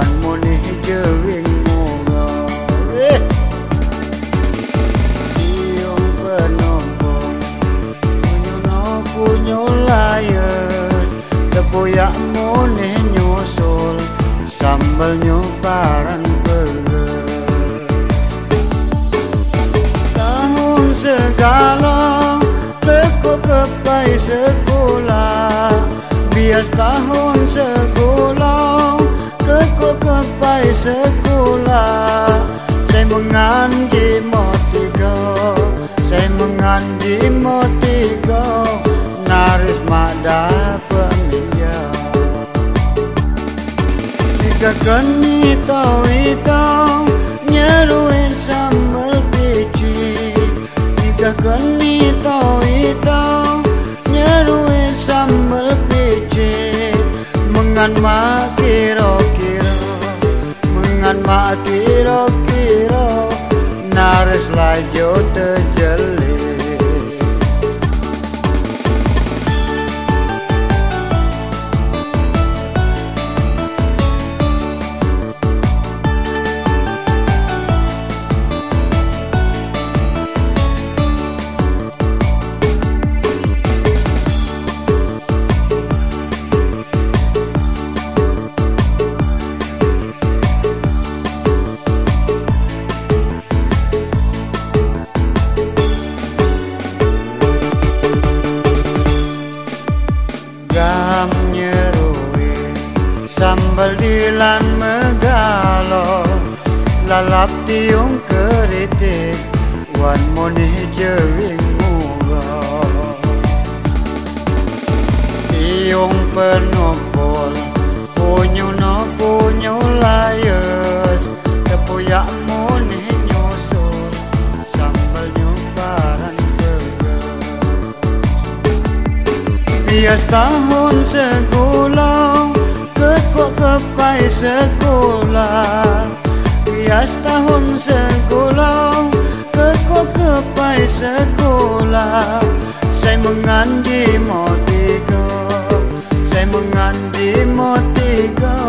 còn muốn chờ viên mù ngờ yêu vợ nó bồn nhớ nó cu nhớ lại đã bồi ạ muốn nhớ sol sambal nhớ paran tahun segala tekuk kepai sekolah bias tahun sekolah teko kepai sekolah. Saya menganji motigo saya menganji motigo naris mada peminja Jika keni tau itau nyeruin sambal pici Jika keni tau itau nyeruin sambal pici Mengan mak kiro-kiro Mengan mak kiro-kiro Naris lajo sambal dilan megalo lalap tiung keritik wan moni jering muga tiung penopol punyu no punyu layes tepuyak moni nyusul sambal nyumparan Bias tahun segulang kepai sekolah. Bias tahun sekolah Kekok kepai sekolah. Saya menganji motigo Saya menganji motigo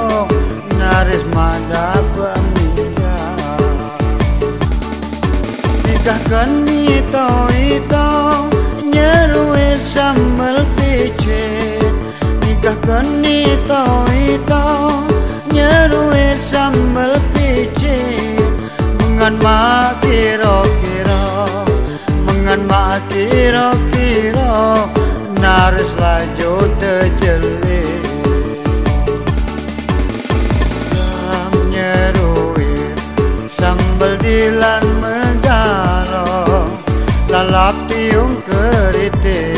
Naris mada peminja Nikahkan itu itu Nyerui sambal Mengan mak kira-kira. Mengan mak kira-kira. Naris laju terjelit. Sam nyeruit Sambal dilan megalo Lalap tiung keritik